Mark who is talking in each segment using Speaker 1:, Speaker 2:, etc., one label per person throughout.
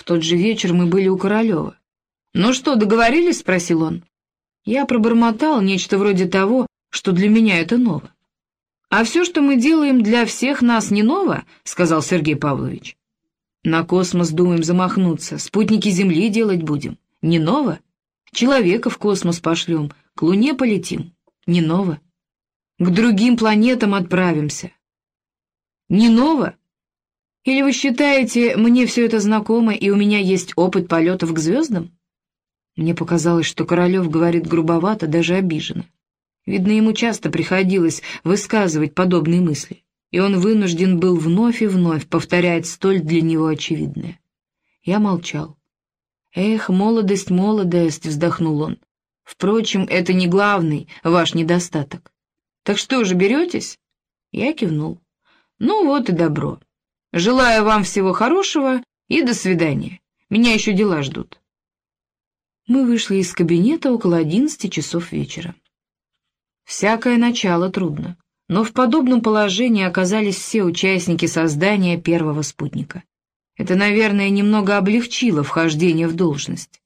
Speaker 1: В тот же вечер мы были у Королева. «Ну что, договорились?» — спросил он. Я пробормотал нечто вроде того, что для меня это ново. «А все, что мы делаем, для всех нас не ново?» — сказал Сергей Павлович. «На космос думаем замахнуться, спутники Земли делать будем. Не ново? Человека в космос пошлем, к Луне полетим. Не ново? К другим планетам отправимся. Не ново? Или вы считаете, мне все это знакомо, и у меня есть опыт полетов к звездам?» Мне показалось, что Королев говорит грубовато, даже обиженно. Видно, ему часто приходилось высказывать подобные мысли, и он вынужден был вновь и вновь повторять столь для него очевидное. Я молчал. «Эх, молодость, молодость!» — вздохнул он. «Впрочем, это не главный ваш недостаток. Так что же, беретесь?» Я кивнул. «Ну вот и добро. Желаю вам всего хорошего и до свидания. Меня еще дела ждут». Мы вышли из кабинета около одиннадцати часов вечера. Всякое начало трудно, но в подобном положении оказались все участники создания первого спутника. Это, наверное, немного облегчило вхождение в должность.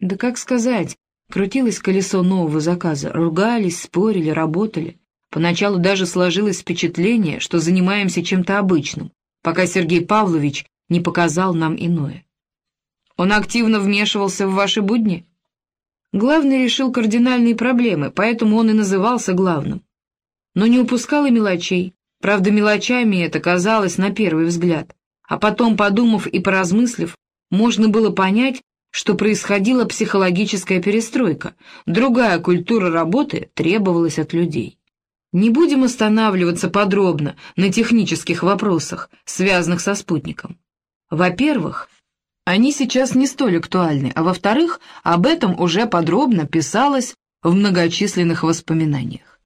Speaker 1: Да как сказать, крутилось колесо нового заказа, ругались, спорили, работали. Поначалу даже сложилось впечатление, что занимаемся чем-то обычным, пока Сергей Павлович не показал нам иное. Он активно вмешивался в ваши будни? Главный решил кардинальные проблемы, поэтому он и назывался главным. Но не упускал и мелочей. Правда, мелочами это казалось на первый взгляд. А потом, подумав и поразмыслив, можно было понять, что происходила психологическая перестройка, другая культура работы требовалась от людей. Не будем останавливаться подробно на технических вопросах, связанных со спутником. Во-первых, они сейчас не столь актуальны, а во-вторых, об этом уже подробно писалось в многочисленных воспоминаниях.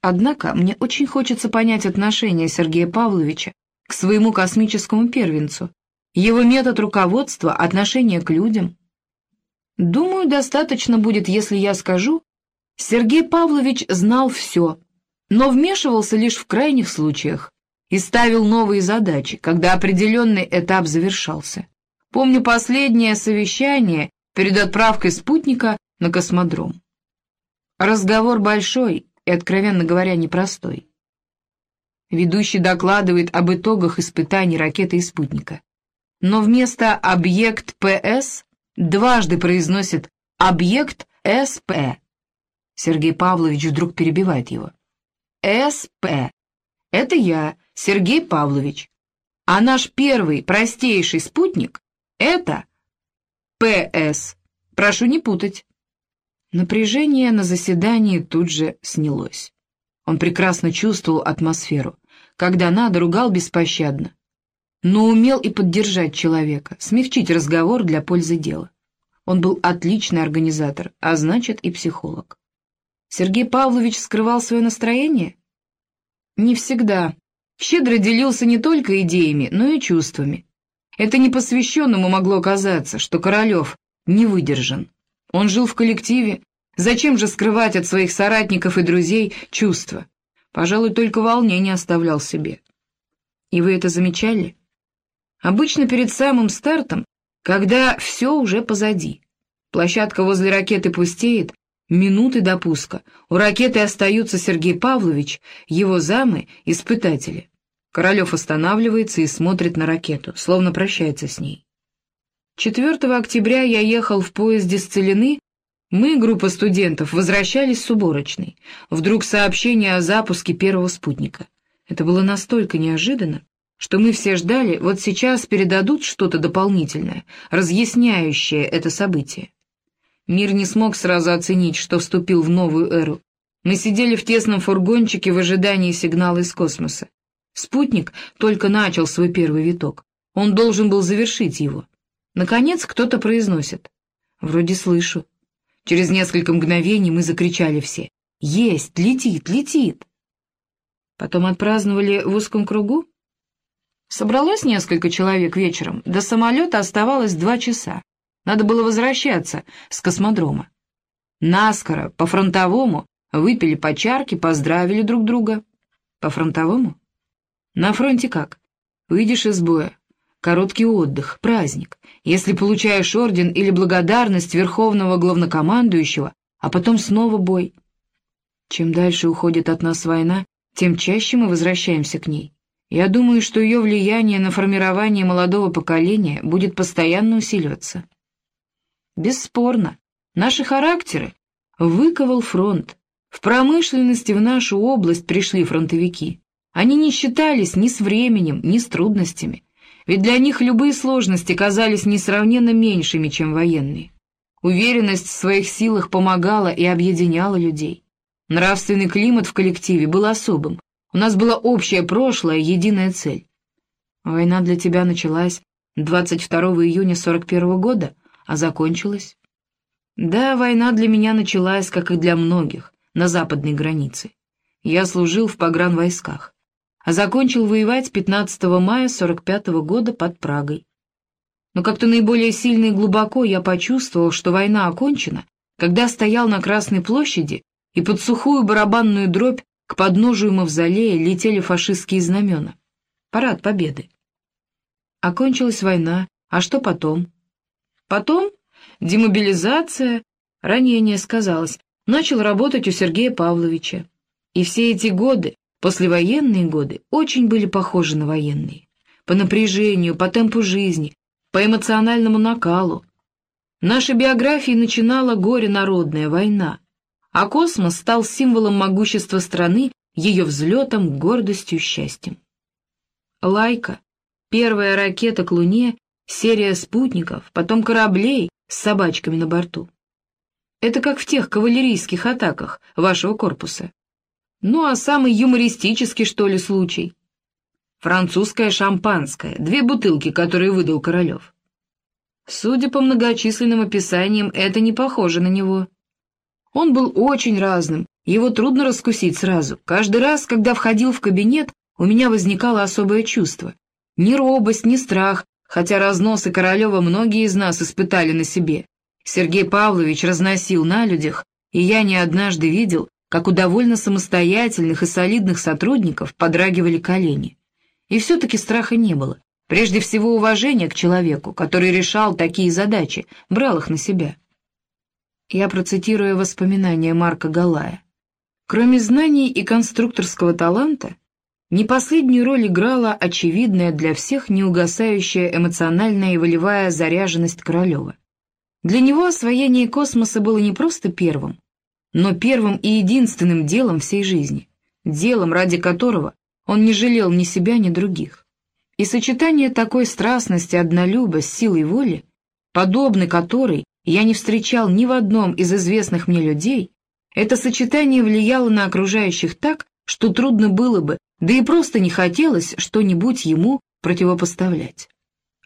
Speaker 1: Однако мне очень хочется понять отношение Сергея Павловича к своему космическому первенцу, его метод руководства, отношение к людям. Думаю, достаточно будет, если я скажу, Сергей Павлович знал все, но вмешивался лишь в крайних случаях и ставил новые задачи, когда определенный этап завершался. Помню последнее совещание перед отправкой спутника на космодром. Разговор большой и, откровенно говоря, непростой. Ведущий докладывает об итогах испытаний ракеты и спутника. Но вместо «объект ПС» дважды произносит «объект СП». Сергей Павлович вдруг перебивает его. «СП. Это я, Сергей Павлович. А наш первый простейший спутник это ПС. Прошу не путать. Напряжение на заседании тут же снялось. Он прекрасно чувствовал атмосферу. Когда надо, ругал беспощадно. Но умел и поддержать человека, смягчить разговор для пользы дела. Он был отличный организатор, а значит и психолог. Сергей Павлович скрывал свое настроение? Не всегда. Щедро делился не только идеями, но и чувствами. Это непосвященному могло казаться, что Королев не выдержан. Он жил в коллективе, зачем же скрывать от своих соратников и друзей чувства? Пожалуй, только волнение оставлял себе. И вы это замечали? Обычно перед самым стартом, когда все уже позади. Площадка возле ракеты пустеет, минуты до пуска. У ракеты остаются Сергей Павлович, его замы, испытатели. Королев останавливается и смотрит на ракету, словно прощается с ней. 4 октября я ехал в поезде с Целины. Мы, группа студентов, возвращались с уборочной. Вдруг сообщение о запуске первого спутника. Это было настолько неожиданно, что мы все ждали, вот сейчас передадут что-то дополнительное, разъясняющее это событие. Мир не смог сразу оценить, что вступил в новую эру. Мы сидели в тесном фургончике в ожидании сигнала из космоса. Спутник только начал свой первый виток. Он должен был завершить его. Наконец кто-то произносит. Вроде слышу. Через несколько мгновений мы закричали все. «Есть! Летит! Летит!» Потом отпраздновали в узком кругу. Собралось несколько человек вечером. До самолета оставалось два часа. Надо было возвращаться с космодрома. Наскоро, по-фронтовому, выпили по чарке, поздравили друг друга. По-фронтовому? На фронте как? Выйдешь из боя. короткий отдых, праздник, если получаешь орден или благодарность верховного главнокомандующего, а потом снова бой. Чем дальше уходит от нас война, тем чаще мы возвращаемся к ней. Я думаю, что ее влияние на формирование молодого поколения будет постоянно усиливаться. Бесспорно, наши характеры выковал фронт. В промышленности в нашу область пришли фронтовики. Они не считались ни с временем, ни с трудностями, ведь для них любые сложности казались несравненно меньшими, чем военные. Уверенность в своих силах помогала и объединяла людей. Нравственный климат в коллективе был особым. У нас было общее прошлое, единая цель. Война для тебя началась 22 июня 41 года, а закончилась? Да, война для меня началась, как и для многих, на западной границе. Я служил в погранвойсках а закончил воевать 15 мая 45 -го года под Прагой. Но как-то наиболее сильно и глубоко я почувствовал, что война окончена, когда стоял на Красной площади, и под сухую барабанную дробь к подножию мавзолея летели фашистские знамена. Парад Победы. Окончилась война, а что потом? Потом демобилизация, ранение сказалось, начал работать у Сергея Павловича. И все эти годы Послевоенные годы очень были похожи на военные. По напряжению, по темпу жизни, по эмоциональному накалу. Наша биография начинала горе-народная война, а космос стал символом могущества страны, ее взлетом, гордостью, счастьем. Лайка, первая ракета к Луне, серия спутников, потом кораблей с собачками на борту. Это как в тех кавалерийских атаках вашего корпуса. Ну, а самый юмористический, что ли, случай? Французское шампанское, две бутылки, которые выдал Королев. Судя по многочисленным описаниям, это не похоже на него. Он был очень разным, его трудно раскусить сразу. Каждый раз, когда входил в кабинет, у меня возникало особое чувство. Ни робость, ни страх, хотя разносы Королева многие из нас испытали на себе. Сергей Павлович разносил на людях, и я не однажды видел, как у довольно самостоятельных и солидных сотрудников подрагивали колени. И все-таки страха не было. Прежде всего уважение к человеку, который решал такие задачи, брал их на себя. Я процитирую воспоминания Марка Галая. Кроме знаний и конструкторского таланта, не последнюю роль играла очевидная для всех неугасающая эмоциональная и волевая заряженность Королева. Для него освоение космоса было не просто первым, но первым и единственным делом всей жизни, делом, ради которого он не жалел ни себя, ни других. И сочетание такой страстности однолюба с силой воли, подобной которой я не встречал ни в одном из известных мне людей, это сочетание влияло на окружающих так, что трудно было бы, да и просто не хотелось что-нибудь ему противопоставлять.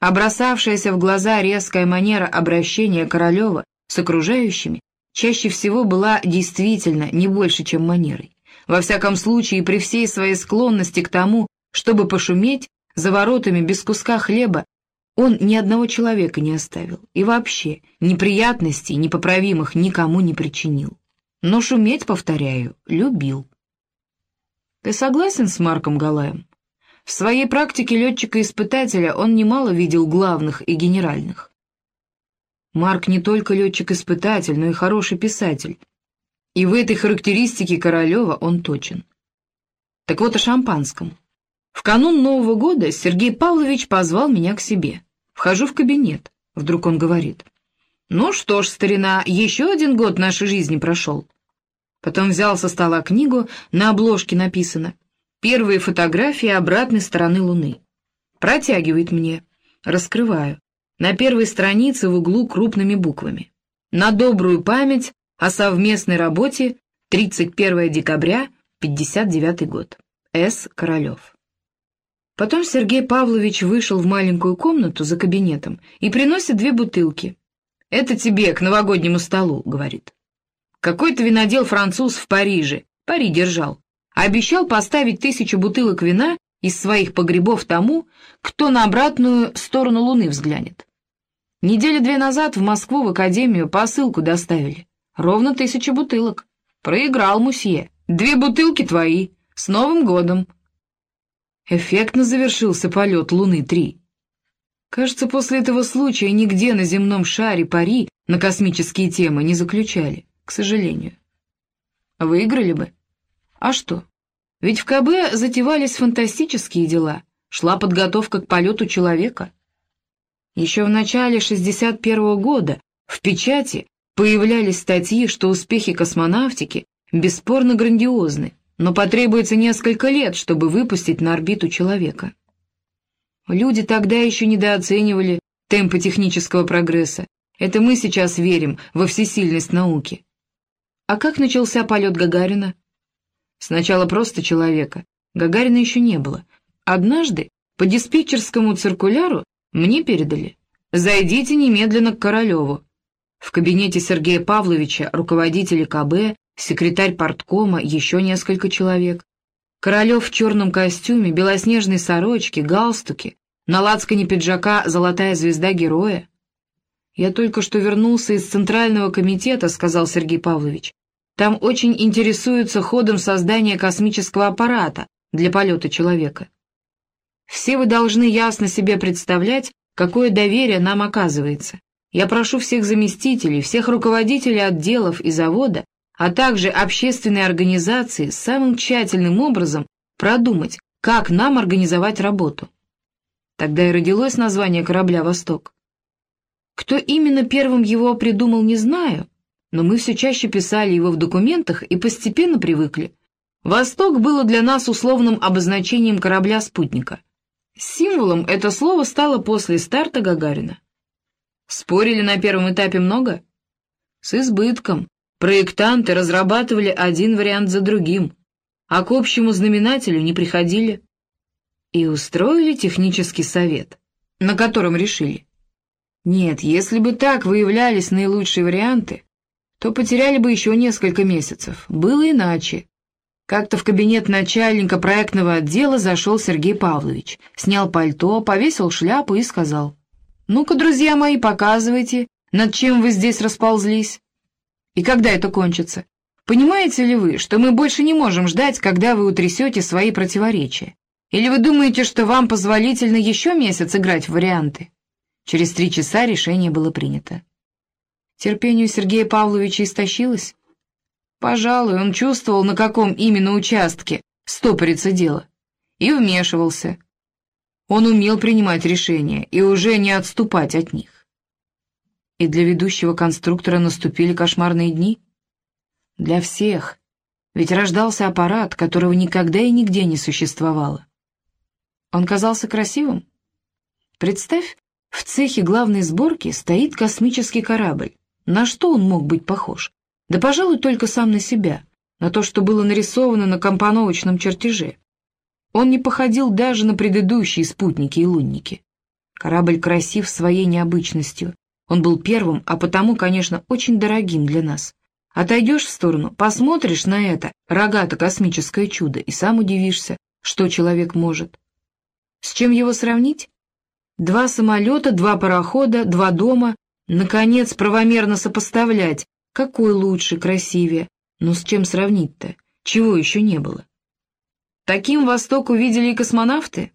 Speaker 1: Обросавшаяся в глаза резкая манера обращения Королева с окружающими чаще всего была действительно не больше, чем манерой. Во всяком случае, при всей своей склонности к тому, чтобы пошуметь, за воротами без куска хлеба, он ни одного человека не оставил и вообще неприятностей непоправимых никому не причинил. Но шуметь, повторяю, любил. Ты согласен с Марком Галаем? В своей практике летчика-испытателя он немало видел главных и генеральных. Марк не только летчик-испытатель, но и хороший писатель. И в этой характеристике Королева он точен. Так вот о шампанском. В канун Нового года Сергей Павлович позвал меня к себе. Вхожу в кабинет. Вдруг он говорит. «Ну что ж, старина, еще один год нашей жизни прошел». Потом взял со стола книгу, на обложке написано «Первые фотографии обратной стороны Луны». Протягивает мне. Раскрываю на первой странице в углу крупными буквами. На добрую память о совместной работе 31 декабря 59 год. С. Королев. Потом Сергей Павлович вышел в маленькую комнату за кабинетом и приносит две бутылки. «Это тебе, к новогоднему столу», — говорит. Какой-то винодел француз в Париже, пари держал, обещал поставить тысячу бутылок вина из своих погребов тому, кто на обратную сторону Луны взглянет. Недели две назад в Москву в академию посылку доставили. Ровно тысяча бутылок. Проиграл мусье. Две бутылки твои. С Новым годом. Эффектно завершился полет Луны-3. Кажется, после этого случая нигде на земном шаре пари на космические темы не заключали, к сожалению. Выиграли бы. А что? Ведь в КБ затевались фантастические дела, шла подготовка к полету человека. Еще в начале 61 -го года в печати появлялись статьи, что успехи космонавтики бесспорно грандиозны, но потребуется несколько лет, чтобы выпустить на орбиту человека. Люди тогда еще недооценивали темпы технического прогресса. Это мы сейчас верим во всесильность науки. А как начался полет Гагарина? Сначала просто человека. Гагарина еще не было. Однажды по диспетчерскому циркуляру мне передали. «Зайдите немедленно к Королеву». В кабинете Сергея Павловича, руководителя КБ, секретарь порткома, еще несколько человек. Королев в черном костюме, белоснежной сорочке, галстуке, на лацкане пиджака золотая звезда героя. «Я только что вернулся из Центрального комитета», — сказал Сергей Павлович. «Там очень интересуются ходом создания космического аппарата для полета человека. Все вы должны ясно себе представлять, какое доверие нам оказывается. Я прошу всех заместителей, всех руководителей отделов и завода а также общественные организации самым тщательным образом продумать, как нам организовать работу. Тогда и родилось название корабля «Восток». Кто именно первым его придумал, не знаю, но мы все чаще писали его в документах и постепенно привыкли. «Восток» было для нас условным обозначением корабля-спутника. Символом это слово стало после старта Гагарина. Спорили на первом этапе много? С избытком, Проектанты разрабатывали один вариант за другим, а к общему знаменателю не приходили. И устроили технический совет, на котором решили. Нет, если бы так выявлялись наилучшие варианты, то потеряли бы еще несколько месяцев. Было иначе. Как-то в кабинет начальника проектного отдела зашел Сергей Павлович, снял пальто, повесил шляпу и сказал, «Ну-ка, друзья мои, показывайте, над чем вы здесь расползлись». И когда это кончится? Понимаете ли вы, что мы больше не можем ждать, когда вы утрясете свои противоречия? Или вы думаете, что вам позволительно еще месяц играть в варианты? Через три часа решение было принято. Терпению Сергея Павловича истощилось? Пожалуй, он чувствовал, на каком именно участке стопорится дело, и вмешивался. Он умел принимать решения и уже не отступать от них. И для ведущего конструктора наступили кошмарные дни? Для всех. Ведь рождался аппарат, которого никогда и нигде не существовало. Он казался красивым? Представь, в цехе главной сборки стоит космический корабль. На что он мог быть похож? Да, пожалуй, только сам на себя, на то, что было нарисовано на компоновочном чертеже. Он не походил даже на предыдущие спутники и лунники. Корабль красив своей необычностью, он был первым, а потому, конечно, очень дорогим для нас. Отойдешь в сторону, посмотришь на это рогато-космическое чудо и сам удивишься, что человек может. С чем его сравнить? Два самолета, два парохода, два дома. Наконец, правомерно сопоставлять, какой лучше, красивее. Но с чем сравнить-то? Чего еще не было? Таким Восток увидели и космонавты?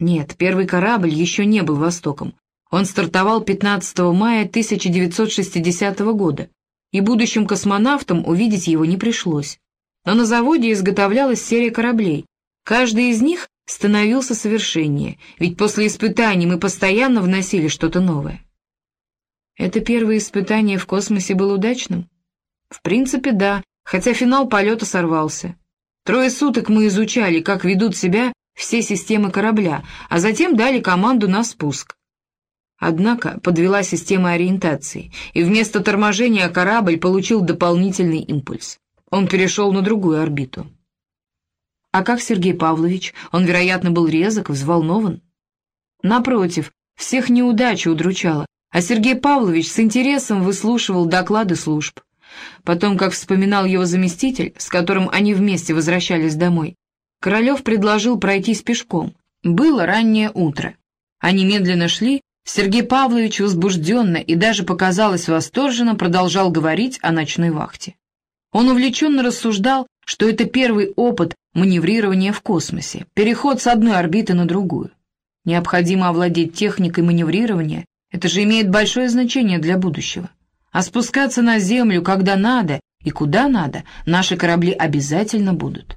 Speaker 1: Нет, первый корабль еще не был Востоком. Он стартовал 15 мая 1960 года, и будущим космонавтам увидеть его не пришлось. Но на заводе изготовлялась серия кораблей. Каждый из них становился совершеннее, ведь после испытаний мы постоянно вносили что-то новое. Это первое испытание в космосе было удачным? В принципе, да, хотя финал полета сорвался. Трое суток мы изучали, как ведут себя все системы корабля, а затем дали команду на спуск. Однако подвела система ориентации, и вместо торможения корабль получил дополнительный импульс. Он перешел на другую орбиту. А как Сергей Павлович? Он, вероятно, был резок, взволнован. Напротив, всех неудача удручала, а Сергей Павлович с интересом выслушивал доклады служб. Потом, как вспоминал его заместитель, с которым они вместе возвращались домой, Королев предложил пройтись пешком. Было раннее утро. Они медленно шли, Сергей Павлович возбужденно и даже, показалось, восторженно продолжал говорить о ночной вахте. Он увлеченно рассуждал, что это первый опыт маневрирования в космосе, переход с одной орбиты на другую. Необходимо овладеть техникой маневрирования, это же имеет большое значение для будущего. А спускаться на землю, когда надо и куда надо, наши корабли обязательно будут.